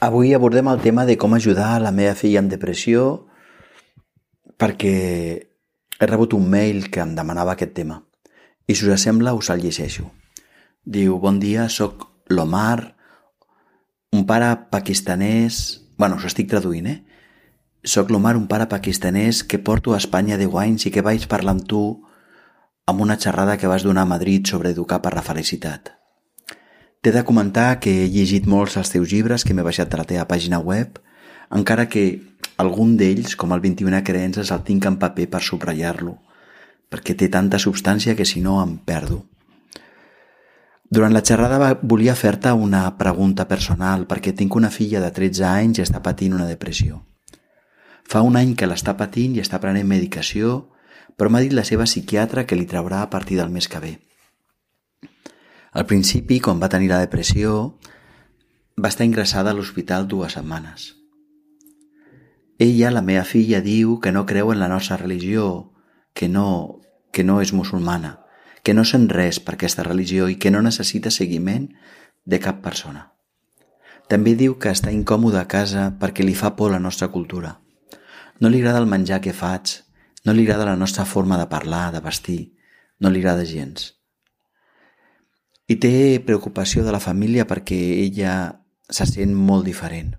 Avui abordem el tema de com ajudar la meva filla amb depressió perquè he rebut un mail que em demanava aquest tema. I si us sembla, us el llegeixo. Diu, bon dia, sóc l'Omar, un pare pakistanès... bueno, us estic traduint, eh? Soc l'Omar, un pare pakistanès que porto a Espanya de anys i que vaig parlar amb tu amb una xerrada que vas donar a Madrid sobre educar per la felicitat. T'he de comentar que he llegit molts dels teus llibres que m'he baixat de la teva pàgina web, encara que algun d'ells, com el 21 creences, el tinc en paper per subratllar-lo, perquè té tanta substància que si no em perdo. Durant la xerrada volia fer-te una pregunta personal perquè tinc una filla de 13 anys i està patint una depressió. Fa un any que l'està patint i està prenent medicació, però m'ha dit la seva psiquiatra que li traurà a partir del mes que ve. Al principi, quan va tenir la depressió, va estar ingressada a l'hospital dues setmanes. Ella, la meva filla, diu que no creu en la nostra religió, que no, que no és musulmana, que no sent res per aquesta religió i que no necessita seguiment de cap persona. També diu que està incòmoda a casa perquè li fa por la nostra cultura. No li agrada el menjar que faig, no li agrada la nostra forma de parlar, de vestir, no li agrada gens. I té preocupació de la família perquè ella se sent molt diferent.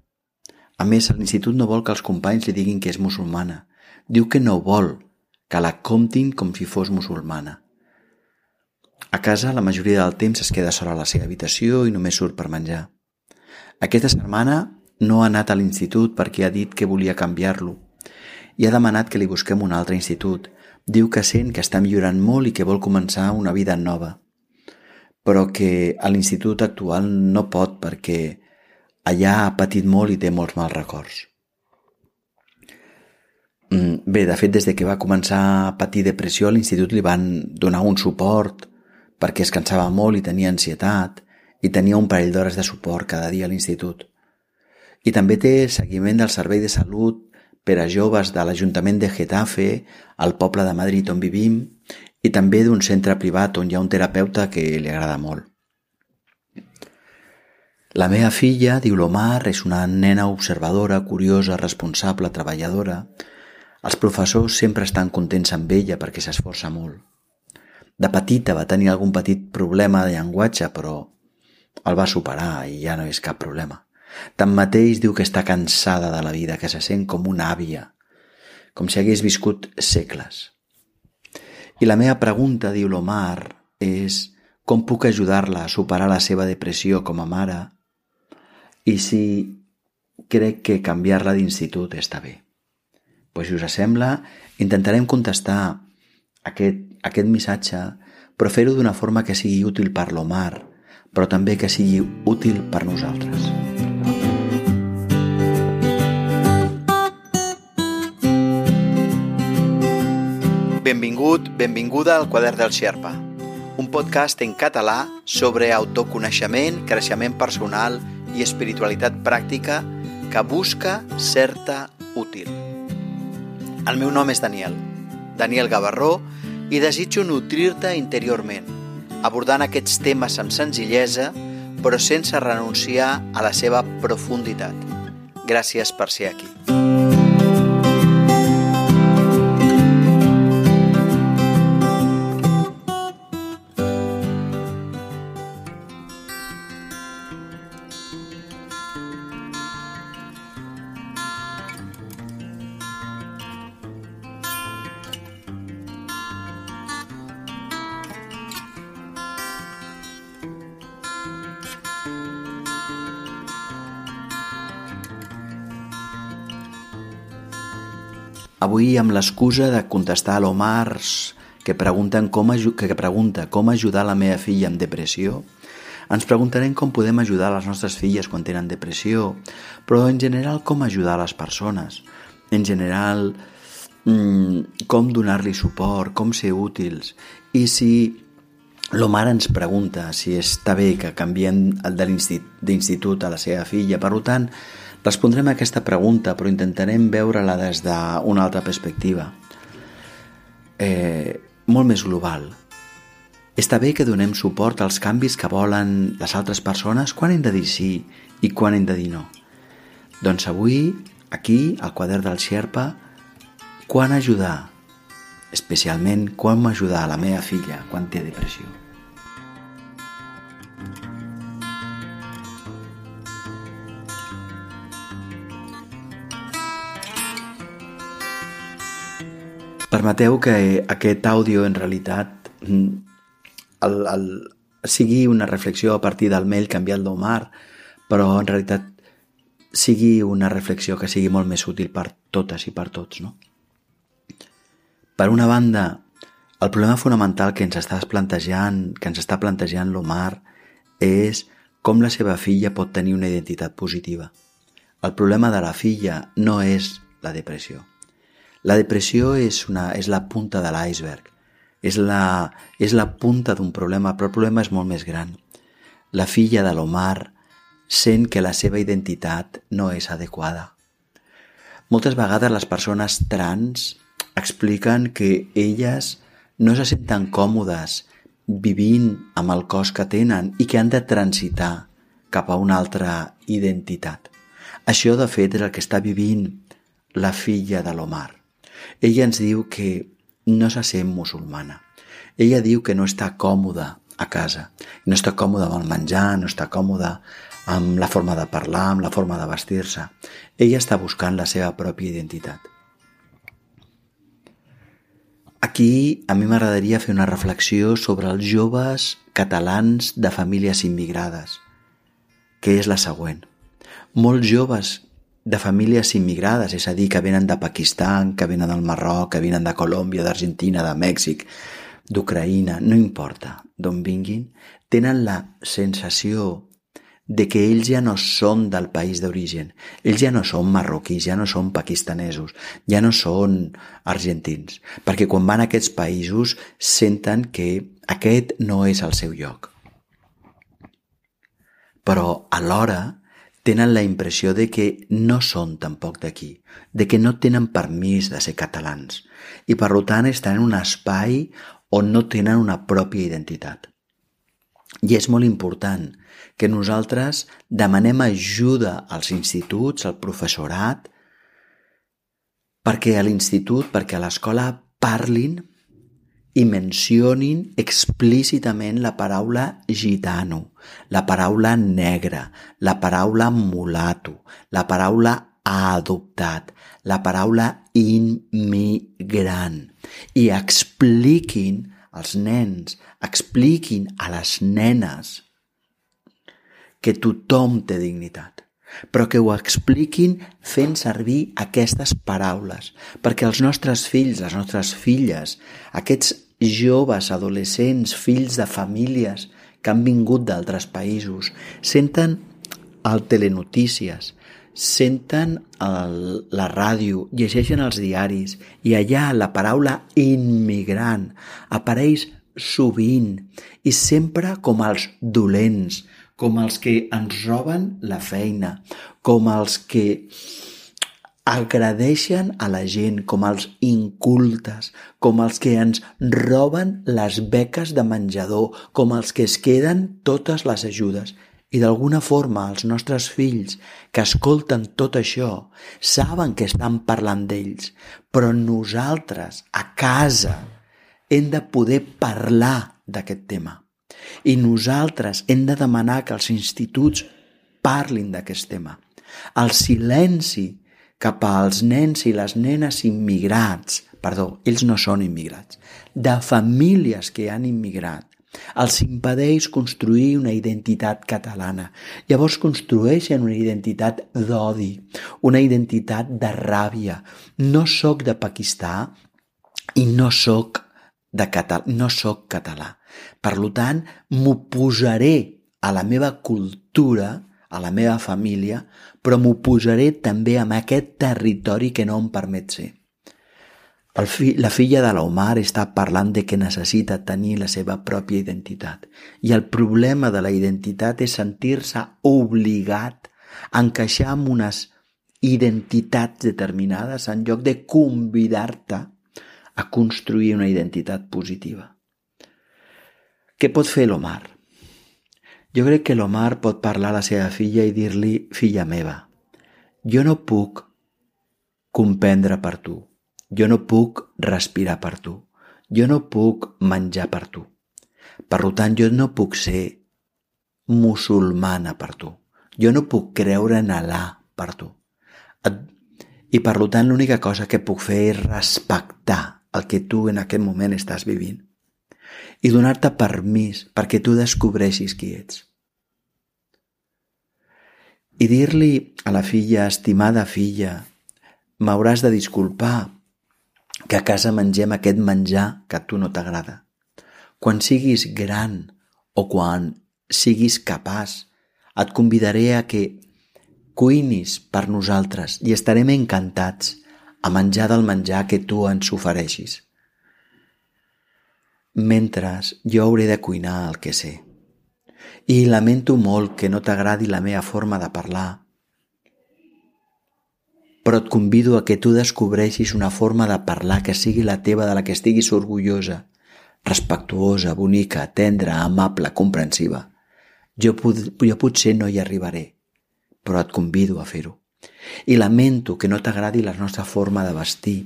A més, l'institut no vol que els companys li diguin que és musulmana. Diu que no vol que la comptin com si fos musulmana. A casa, la majoria del temps es queda sola a la seva habitació i només surt per menjar. Aquesta setmana no ha anat a l'institut perquè ha dit que volia canviar-lo i ha demanat que li busquem un altre institut. Diu que sent que està millorant molt i que vol començar una vida nova però que a l'institut actual no pot perquè allà ha patit molt i té molts mals records. Mm, bé, de fet, des de que va començar a patir depressió a l'institut li van donar un suport perquè es cansava molt i tenia ansietat i tenia un parell d'hores de suport cada dia a l'institut. I també té seguiment del Servei de Salut per a joves de l'Ajuntament de Getafe, al poble de Madrid on vivim, i també d'un centre privat on hi ha un terapeuta que li agrada molt. La meva filla, diu l'Omar, és una nena observadora, curiosa, responsable, treballadora. Els professors sempre estan contents amb ella perquè s'esforça molt. De petita va tenir algun petit problema de llenguatge, però el va superar i ja no és cap problema. Tanmateix diu que està cansada de la vida, que se sent com una àvia, com si hagués viscut segles. I la meva pregunta, diu l'Omar, és com puc ajudar-la a superar la seva depressió com a mare i si crec que canviar-la d'institut està bé. Pues, si us sembla, intentarem contestar aquest, aquest missatge, però fer-ho d'una forma que sigui útil per l'Omar, però també que sigui útil per nosaltres. Benvingut, benvinguda al Quadern del Xerpa, un podcast en català sobre autoconeixement, creixement personal i espiritualitat pràctica que busca certa útil. El meu nom és Daniel, Daniel Gavarró, i desitjo nutrir-te interiorment, abordant aquests temes amb senzillesa, però sense renunciar a la seva profunditat. Gràcies per ser aquí. Avui amb l'excusa de contestar a l'Omar que, pregunten com que pregunta com ajudar la meva filla amb depressió, ens preguntarem com podem ajudar les nostres filles quan tenen depressió, però en general com ajudar les persones, en general mmm, com donar-li suport, com ser útils, i si l'Omar ens pregunta si està bé que canviem d'institut a la seva filla, per tant, Respondrem a aquesta pregunta, però intentarem veure-la des d'una altra perspectiva, eh, molt més global. Està bé que donem suport als canvis que volen les altres persones quan hem de dir sí i quan hem de dir no. Doncs avui, aquí, al quadern del Xerpa, quan ajudar, especialment quan m'ajudar la meva filla quan té depressió. Permeteu que aquest àudio en realitat mm, el, el, sigui una reflexió a partir del mail canviat d'Omar, però en realitat sigui una reflexió que sigui molt més útil per totes i per tots. No? Per una banda, el problema fonamental que ens està plantejant, que ens està plantejant l'Omar és com la seva filla pot tenir una identitat positiva. El problema de la filla no és la depressió. La depressió és, una, és la punta de l'iceberg, és la, és la punta d'un problema, però el problema és molt més gran. La filla de l'Omar sent que la seva identitat no és adequada. Moltes vegades les persones trans expliquen que elles no se senten còmodes vivint amb el cos que tenen i que han de transitar cap a una altra identitat. Això, de fet, és el que està vivint la filla de l'Omar. Ella ens diu que no se sent musulmana. Ella diu que no està còmoda a casa, no està còmoda amb el menjar, no està còmoda amb la forma de parlar, amb la forma de vestir-se. Ella està buscant la seva pròpia identitat. Aquí a mi m'agradaria fer una reflexió sobre els joves catalans de famílies immigrades, que és la següent. Molts joves de famílies immigrades, és a dir, que venen de Pakistan, que venen del Marroc, que venen de Colòmbia, d'Argentina, de Mèxic, d'Ucraïna, no importa d'on vinguin, tenen la sensació de que ells ja no són del país d'origen. Ells ja no són marroquís, ja no són pakistanesos, ja no són argentins, perquè quan van a aquests països senten que aquest no és el seu lloc. Però alhora tenen la impressió de que no són tampoc d'aquí, de que no tenen permís de ser catalans i per tant estan en un espai on no tenen una pròpia identitat. I és molt important que nosaltres demanem ajuda als instituts, al professorat, perquè a l'institut, perquè a l'escola parlin i mencionin explícitament la paraula gitano, la paraula negre, la paraula mulato, la paraula adoptat, la paraula immigrant. I expliquin als nens, expliquin a les nenes que tothom té dignitat, però que ho expliquin fent servir aquestes paraules, perquè els nostres fills, les nostres filles, aquests joves, adolescents, fills de famílies que han vingut d'altres països, senten el telenotícies, senten el, la ràdio, llegeixen els diaris i allà la paraula immigrant apareix sovint i sempre com els dolents, com els que ens roben la feina, com els que agradeixen a la gent com els incultes, com els que ens roben les beques de menjador, com els que es queden totes les ajudes. I d'alguna forma els nostres fills que escolten tot això saben que estan parlant d'ells, però nosaltres a casa hem de poder parlar d'aquest tema. I nosaltres hem de demanar que els instituts parlin d'aquest tema. El silenci cap als nens i les nenes immigrats, perdó, ells no són immigrats, de famílies que han immigrat, els impedeix construir una identitat catalana. Llavors construeixen una identitat d'odi, una identitat de ràbia. No sóc de Pakistà i no sóc de català, no sóc català. Per tant, m'ho posaré a la meva cultura a la meva família, però m'ho posaré també amb aquest territori que no em permet ser. El fi, la filla de l'Omar està parlant de que necessita tenir la seva pròpia identitat. I el problema de la identitat és sentir-se obligat a encaixar amb unes identitats determinades en lloc de convidar-te a construir una identitat positiva. Què pot fer l'Omar? Jo crec que l'Omar pot parlar a la seva filla i dir-li filla meva. jo no puc comprendre per tu, jo no puc respirar per tu, jo no puc menjar per tu. Per tant, jo no puc ser musulmana per tu. Jo no puc creure en Alà per tu. I per tant, l'única cosa que puc fer és respectar el que tu en aquest moment estàs vivint i donar-te permís perquè tu descobreixis qui ets. I dir-li a la filla, estimada filla, m'hauràs de disculpar que a casa mengem aquest menjar que a tu no t'agrada. Quan siguis gran o quan siguis capaç, et convidaré a que cuinis per nosaltres i estarem encantats a menjar del menjar que tu ens ofereixis. Mentre jo hauré de cuinar el que sé. I lamento molt que no t'agradi la meva forma de parlar, però et convido a que tu descobreixis una forma de parlar que sigui la teva, de la que estiguis orgullosa, respectuosa, bonica, tendra, amable, comprensiva. Jo, jo potser no hi arribaré, però et convido a fer-ho. I lamento que no t'agradi la nostra forma de vestir,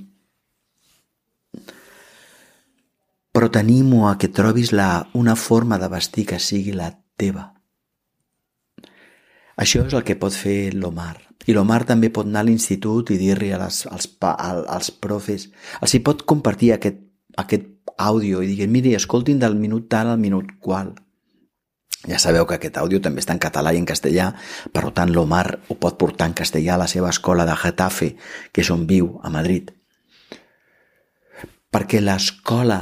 però t'animo a que trobis la, una forma de vestir que sigui la teva. Això és el que pot fer l'Omar. I l'Omar també pot anar a l'institut i dir-li als, als, als profes, els hi pot compartir aquest, aquest àudio i dir, miri, escoltin del minut tal al minut qual. Ja sabeu que aquest àudio també està en català i en castellà, per tant l'Omar ho pot portar en castellà a la seva escola de Getafe, que és on viu, a Madrid. Perquè l'escola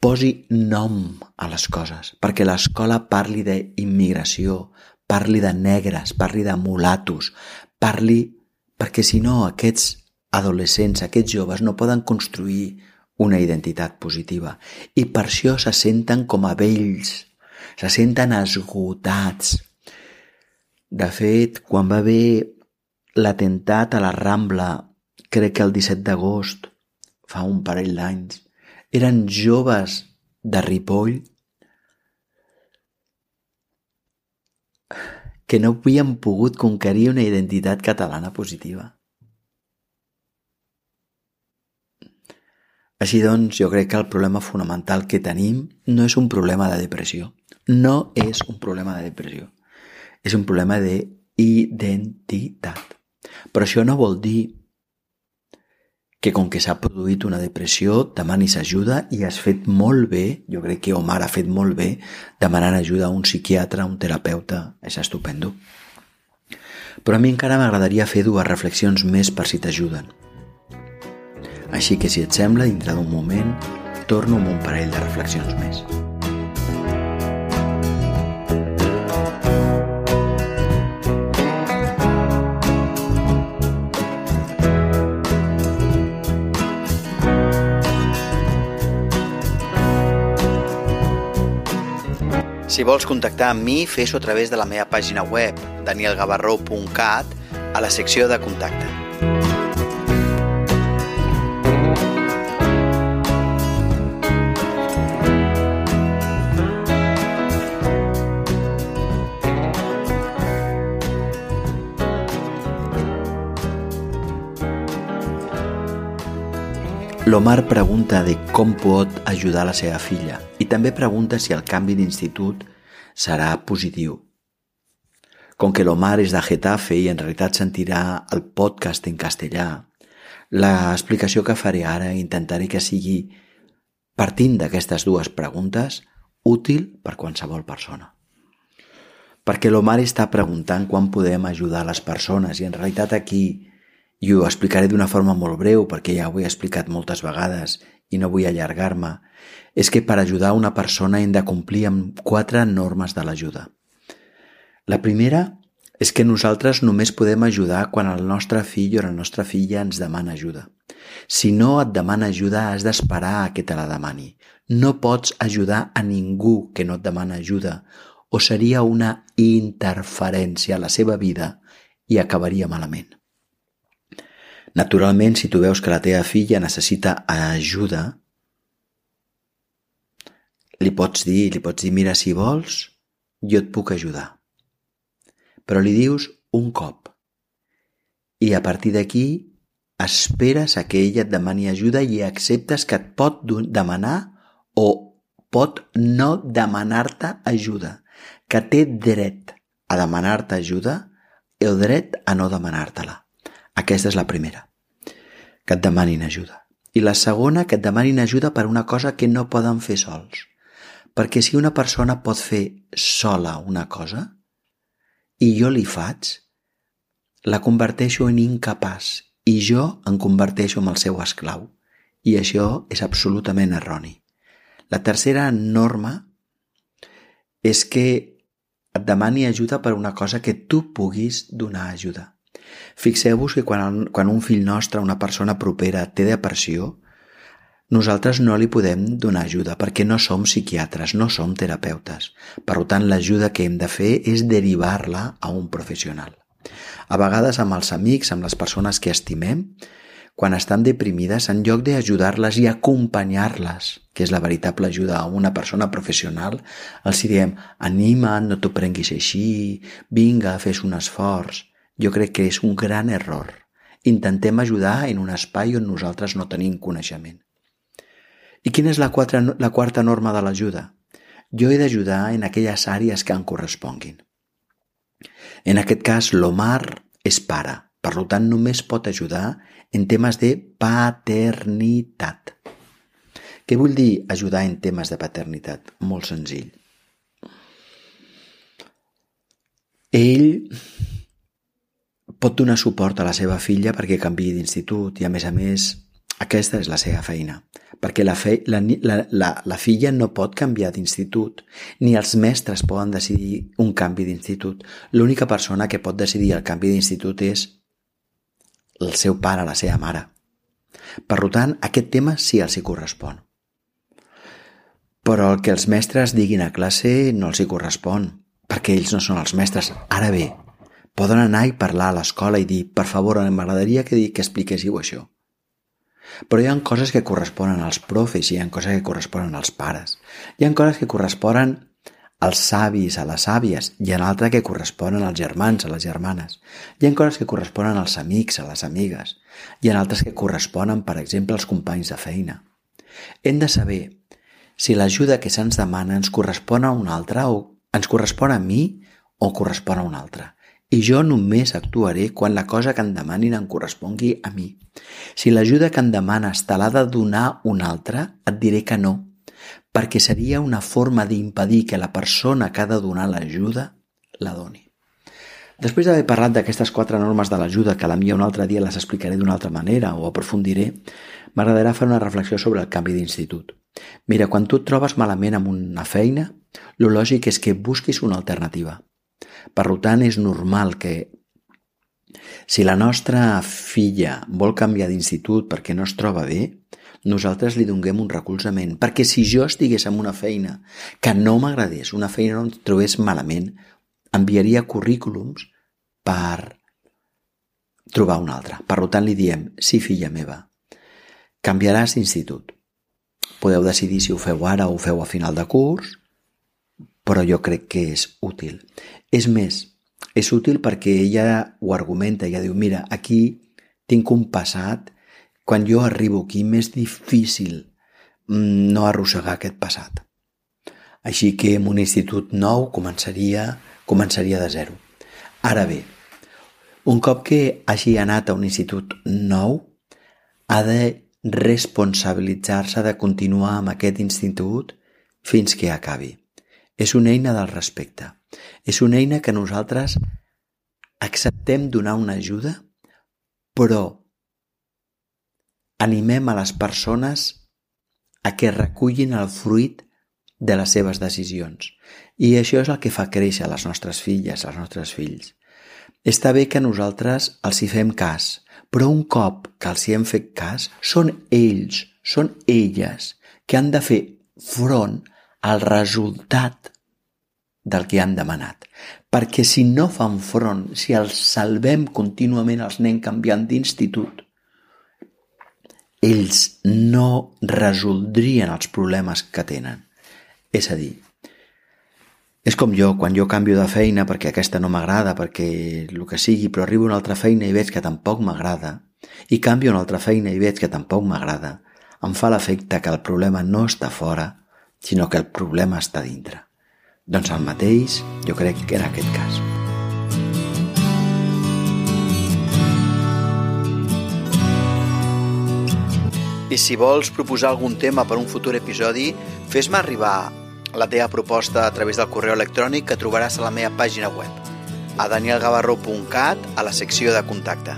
posi nom a les coses, perquè l'escola parli d'immigració, parli de negres, parli de mulatos, parli... perquè si no aquests adolescents, aquests joves no poden construir una identitat positiva i per això se senten com a vells, se senten esgotats. De fet, quan va haver l'atemptat a la Rambla, crec que el 17 d'agost, fa un parell d'anys, eren joves de Ripoll que no havien pogut conquerir una identitat catalana positiva. Així doncs, jo crec que el problema fonamental que tenim no és un problema de depressió, no és un problema de depressió, és un problema d'identitat. Però això no vol dir que com que s'ha produït una depressió demanis ajuda i has fet molt bé, jo crec que Omar ha fet molt bé demanant ajuda a un psiquiatre, a un terapeuta, és estupendo. Però a mi encara m'agradaria fer dues reflexions més per si t'ajuden. Així que si et sembla, dintre d'un moment, torno amb un parell de reflexions més. Si vols contactar amb mi, fes-ho a través de la meva pàgina web, danielgavarró.cat, a la secció de contacte. L'Omar pregunta de com pot ajudar la seva filla també pregunta si el canvi d'institut serà positiu. Com que l'Omar és de Getafe i en realitat sentirà el podcast en castellà, l'explicació que faré ara intentaré que sigui, partint d'aquestes dues preguntes, útil per qualsevol persona. Perquè l'Omar està preguntant quan podem ajudar les persones i en realitat aquí i ho explicaré d'una forma molt breu perquè ja ho he explicat moltes vegades i no vull allargar-me, és que per ajudar una persona hem de complir amb quatre normes de l'ajuda. La primera és que nosaltres només podem ajudar quan el nostre fill o la nostra filla ens demana ajuda. Si no et demana ajuda, has d'esperar a que te la demani. No pots ajudar a ningú que no et demana ajuda o seria una interferència a la seva vida i acabaria malament. Naturalment, si tu veus que la teva filla necessita ajuda, li pots dir, li pots dir, mira, si vols, jo et puc ajudar. Però li dius un cop. i a partir d'aquí esperes a que ella et demani ajuda i acceptes que et pot demanar o pot no demanar-te ajuda, que té dret a demanar-te ajuda el dret a no demanar-te-la. Aquesta és la primera, que et demanin ajuda. I la segona, que et demanin ajuda per una cosa que no poden fer sols. Perquè si una persona pot fer sola una cosa i jo li faig, la converteixo en incapaç i jo em converteixo en el seu esclau. I això és absolutament erroni. La tercera norma és que et demani ajuda per una cosa que tu puguis donar ajuda. Fixeu-vos que quan, quan un fill nostre, una persona propera, té depressió, nosaltres no li podem donar ajuda perquè no som psiquiatres, no som terapeutes. Per tant, l'ajuda que hem de fer és derivar-la a un professional. A vegades amb els amics, amb les persones que estimem, quan estan deprimides, en lloc d'ajudar-les i acompanyar-les, que és la veritable ajuda a una persona professional, els diem, anima't, no t'ho prenguis així, vinga, fes un esforç. Jo crec que és un gran error. Intentem ajudar en un espai on nosaltres no tenim coneixement. I quina és la, quatre, la quarta norma de l'ajuda? Jo he d'ajudar en aquelles àrees que em corresponguin. En aquest cas, l'Omar és pare, per tant només pot ajudar en temes de paternitat. Què vull dir ajudar en temes de paternitat? Molt senzill. Ell pot donar suport a la seva filla perquè canvi d'institut i, a més a més, aquesta és la seva feina, perquè la, fe, la, la, la, la filla no pot canviar d'institut, ni els mestres poden decidir un canvi d'institut. L'única persona que pot decidir el canvi d'institut és el seu pare, la seva mare. Per tant, aquest tema sí els hi correspon. Però el que els mestres diguin a classe no els hi correspon, perquè ells no són els mestres. Ara bé, Poden anar i parlar a l'escola i dir, per favor, m'agradaria que, que expliquéssiu això. Però hi ha coses que corresponen als profes, hi ha coses que corresponen als pares, hi ha coses que corresponen als savis, a les sàvies, hi ha altres que corresponen als germans, a les germanes, hi ha coses que corresponen als amics, a les amigues, hi ha altres que corresponen, per exemple, als companys de feina. Hem de saber si l'ajuda que se'ns demana ens correspon a un altre o ens correspon a mi o correspon a un altre. I jo només actuaré quan la cosa que em demanin em correspongui a mi. Si l'ajuda que em demanes te l'ha de donar un altre, et diré que no, perquè seria una forma d'impedir que la persona que ha de donar l'ajuda la doni. Després d'haver parlat d'aquestes quatre normes de l'ajuda, que a la mia un altre dia les explicaré d'una altra manera o aprofundiré, m'agradarà fer una reflexió sobre el canvi d'institut. Mira, quan tu et trobes malament amb una feina, lo lògic és que busquis una alternativa. Per tant, és normal que si la nostra filla vol canviar d'institut perquè no es troba bé, nosaltres li donguem un recolzament. Perquè si jo estigués en una feina que no m'agradés, una feina on trobés malament, enviaria currículums per trobar una altra. Per tant, li diem, sí, filla meva, canviaràs d'institut. Podeu decidir si ho feu ara o ho feu a final de curs, però jo crec que és útil. És més, és útil perquè ella ho argumenta, ella diu, mira, aquí tinc un passat, quan jo arribo aquí m'és difícil mm, no arrossegar aquest passat. Així que en un institut nou començaria, començaria de zero. Ara bé, un cop que hagi anat a un institut nou, ha de responsabilitzar-se de continuar amb aquest institut fins que acabi. És una eina del respecte. És una eina que nosaltres acceptem donar una ajuda, però animem a les persones a que recullin el fruit de les seves decisions. I això és el que fa créixer les nostres filles, els nostres fills. Està bé que nosaltres els hi fem cas, però un cop que els hi hem fet cas, són ells, són elles, que han de fer front al resultat del que han demanat. Perquè si no fan front, si els salvem contínuament els nens canviant d'institut, ells no resoldrien els problemes que tenen. És a dir, És com jo, quan jo canvio de feina perquè aquesta no m'agrada, perquè el que sigui, però arribo a una altra feina i veig que tampoc m'agrada, i canvio a una altra feina i veig que tampoc m'agrada, em fa l'efecte que el problema no està fora, sinó que el problema està dintre. Doncs el mateix jo crec que era aquest cas. I si vols proposar algun tema per un futur episodi, fes-me arribar la teva proposta a través del correu electrònic que trobaràs a la meva pàgina web, a danielgavarro.cat a la secció de contacte.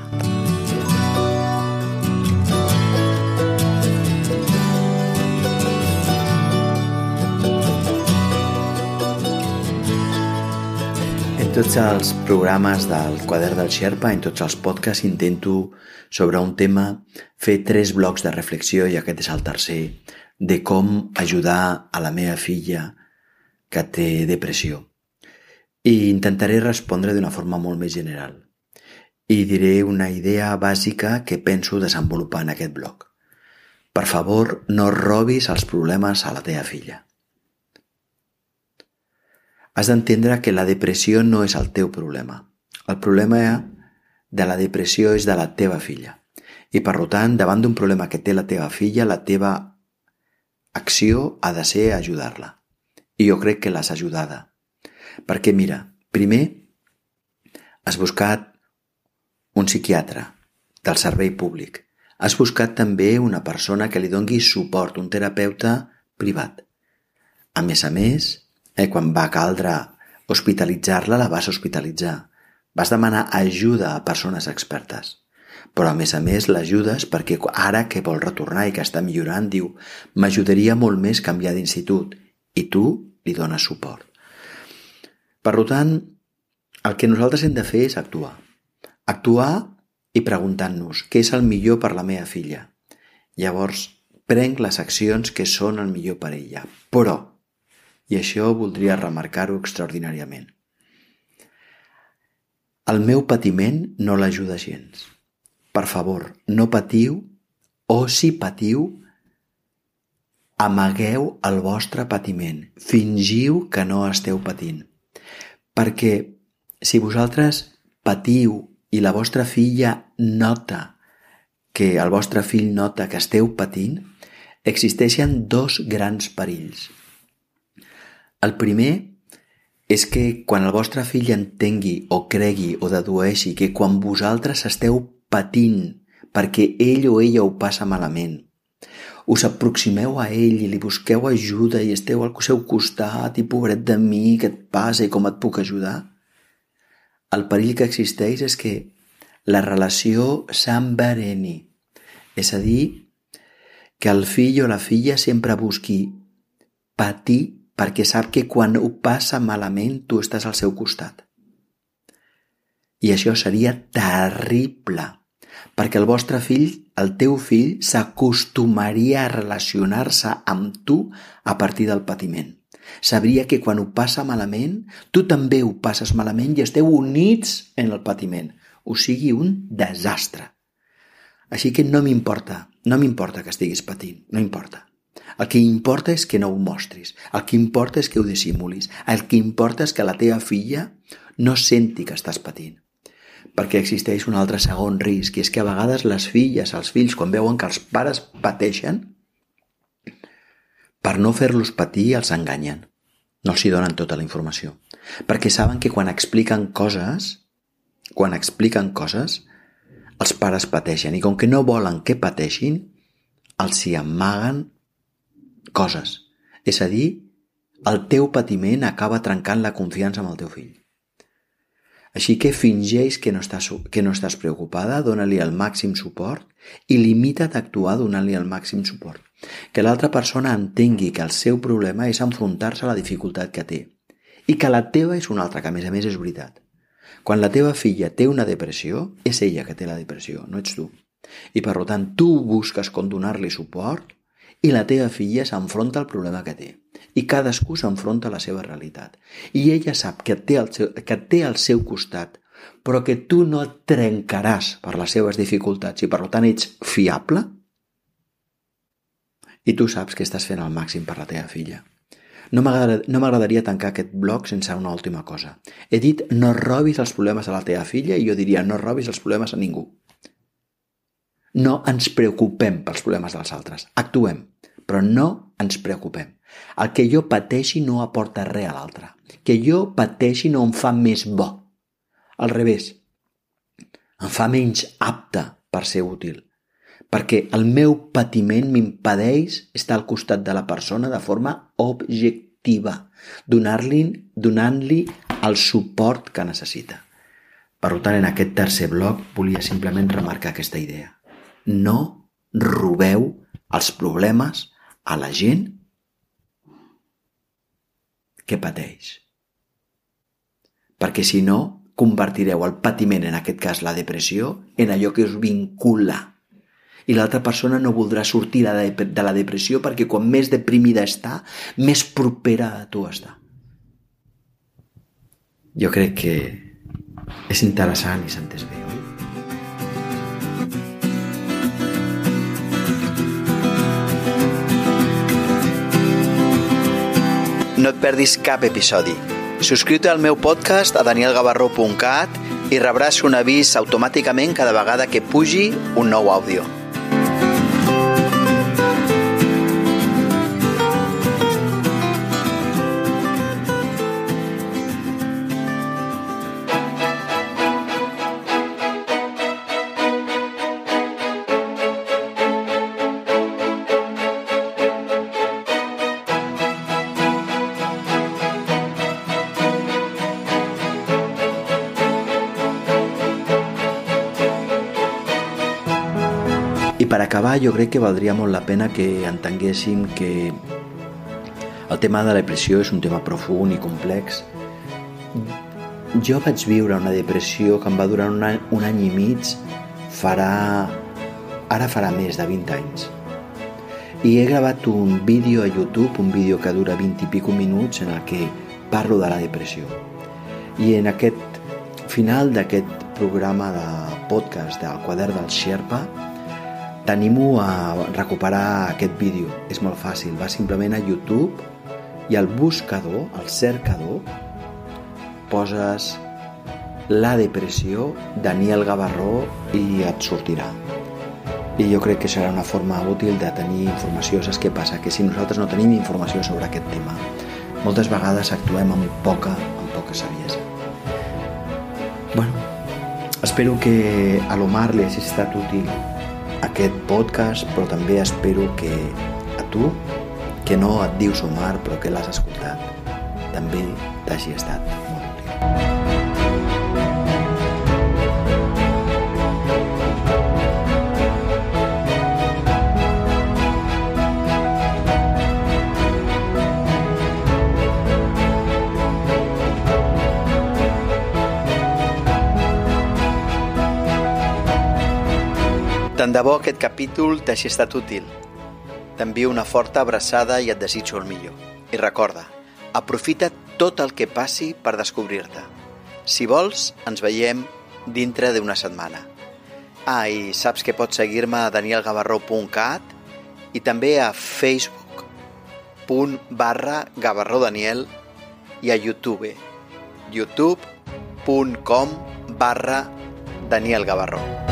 Tots els programes del quadern del Xerpa, en tots els podcasts, intento sobre un tema fer tres blocs de reflexió i aquest és el tercer, de com ajudar a la meva filla que té depressió. I intentaré respondre d'una forma molt més general. I diré una idea bàsica que penso desenvolupar en aquest bloc. Per favor, no robis els problemes a la teva filla. Has d'entendre que la depressió no és el teu problema. El problema de la depressió és de la teva filla. I per tant, davant d'un problema que té la teva filla, la teva acció ha de ser ajudar-la. I jo crec que l'has ajudada. Perquè mira, primer has buscat un psiquiatre del servei públic. Has buscat també una persona que li dongui suport, un terapeuta privat. A més a més, Eh, quan va caldre hospitalitzar-la, la vas hospitalitzar. Vas demanar ajuda a persones expertes. Però a més a més l'ajudes perquè ara que vol retornar i que està millorant diu m'ajudaria molt més canviar d'institut i tu li dones suport. Per tant, el que nosaltres hem de fer és actuar. Actuar i preguntant-nos què és el millor per la meva filla. Llavors, prenc les accions que són el millor per ella. Però i això voldria remarcar-ho extraordinàriament. El meu patiment no l'ajuda gens. Per favor, no patiu o si patiu, amagueu el vostre patiment. Fingiu que no esteu patint. Perquè si vosaltres patiu i la vostra filla nota que el vostre fill nota que esteu patint, existeixen dos grans perills. El primer és que quan el vostre fill entengui o cregui o dedueixi que quan vosaltres esteu patint perquè ell o ella ho passa malament, us aproximeu a ell i li busqueu ajuda i esteu al seu costat i pobret de mi, què et passa i com et puc ajudar? El perill que existeix és que la relació s'envereni, és a dir, que el fill o la filla sempre busqui patir perquè sap que quan ho passa malament tu estàs al seu costat. I això seria terrible, perquè el vostre fill, el teu fill, s'acostumaria a relacionar-se amb tu a partir del patiment. Sabria que quan ho passa malament, tu també ho passes malament i esteu units en el patiment. O sigui, un desastre. Així que no m'importa, no m'importa que estiguis patint, no importa. El que importa és que no ho mostris. El que importa és que ho dissimulis. El que importa és que la teva filla no senti que estàs patint. Perquè existeix un altre segon risc, i és que a vegades les filles, els fills, quan veuen que els pares pateixen, per no fer-los patir els enganyen. No els hi donen tota la informació. Perquè saben que quan expliquen coses, quan expliquen coses, els pares pateixen. I com que no volen que pateixin, els hi amaguen coses. És a dir, el teu patiment acaba trencant la confiança amb el teu fill. Així que fingeix que no estàs, que no estàs preocupada, dóna-li el màxim suport i limita't a actuar donant-li el màxim suport. Que l'altra persona entengui que el seu problema és enfrontar-se a la dificultat que té i que la teva és una altra, que a més a més és veritat. Quan la teva filla té una depressió, és ella que té la depressió, no ets tu. I per tant, tu busques com donar-li suport i la teva filla s'enfronta al problema que té. I cadascú s'enfronta a la seva realitat. I ella sap que té, el seu, que té al seu costat, però que tu no et trencaràs per les seves dificultats i per tant ets fiable, i tu saps que estàs fent el màxim per la teva filla. No m'agradaria tancar aquest blog sense una última cosa. He dit no robis els problemes a la teva filla i jo diria no robis els problemes a ningú. No ens preocupem pels problemes dels altres. Actuem, però no ens preocupem. El que jo pateixi no aporta res a l'altre. Que jo pateixi no em fa més bo. Al revés, em fa menys apte per ser útil perquè el meu patiment m'impedeix estar al costat de la persona de forma objectiva, donar-li donant-li el suport que necessita. Per tant, en aquest tercer bloc volia simplement remarcar aquesta idea. No robeu els problemes a la gent que pateix. Perquè si no, convertireu el patiment, en aquest cas la depressió, en allò que us vincula i l'altra persona no voldrà sortir de la depressió perquè quan més deprimida està, més propera a tu està. Jo crec que és interessant i s'entès bé, oi? No et perdis cap episodi. Subscriu-te al meu podcast a danielgavarró.cat i rebràs un avís automàticament cada vegada que pugi un nou àudio. Acabar, jo crec que valdria molt la pena que entenguéssim que el tema de la depressió és un tema profund i complex. Jo vaig viure una depressió que em va durar un any, un any i mig, farà... ara farà més de 20 anys. I he gravat un vídeo a YouTube, un vídeo que dura 20 i pico minuts, en el que parlo de la depressió. I en aquest final d'aquest programa de podcast del quadern del Sherpa, T'animo a recuperar aquest vídeo. És molt fàcil. Va simplement a YouTube i al buscador, al cercador, poses la depressió Daniel Gavarró i et sortirà. I jo crec que serà una forma útil de tenir informació. Saps què passa? Que si nosaltres no tenim informació sobre aquest tema, moltes vegades actuem amb poca, amb poca saviesa. Bueno, espero que a l'Omar li hagi estat útil aquest podcast, però també espero que a tu, que no et dius Omar però que l'has escoltat, també t'hagi estat molt útil. Tant de bo aquest capítol t'hagi estat útil. T'envio una forta abraçada i et desitjo el millor. I recorda, aprofita tot el que passi per descobrir-te. Si vols, ens veiem dintre d'una setmana. Ah, i saps que pots seguir-me a danielgavarró.cat i també a facebook.com barra gavarrodaniel i a youtube youtube.com barra Daniel Gavarró.